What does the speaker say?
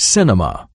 Cinema.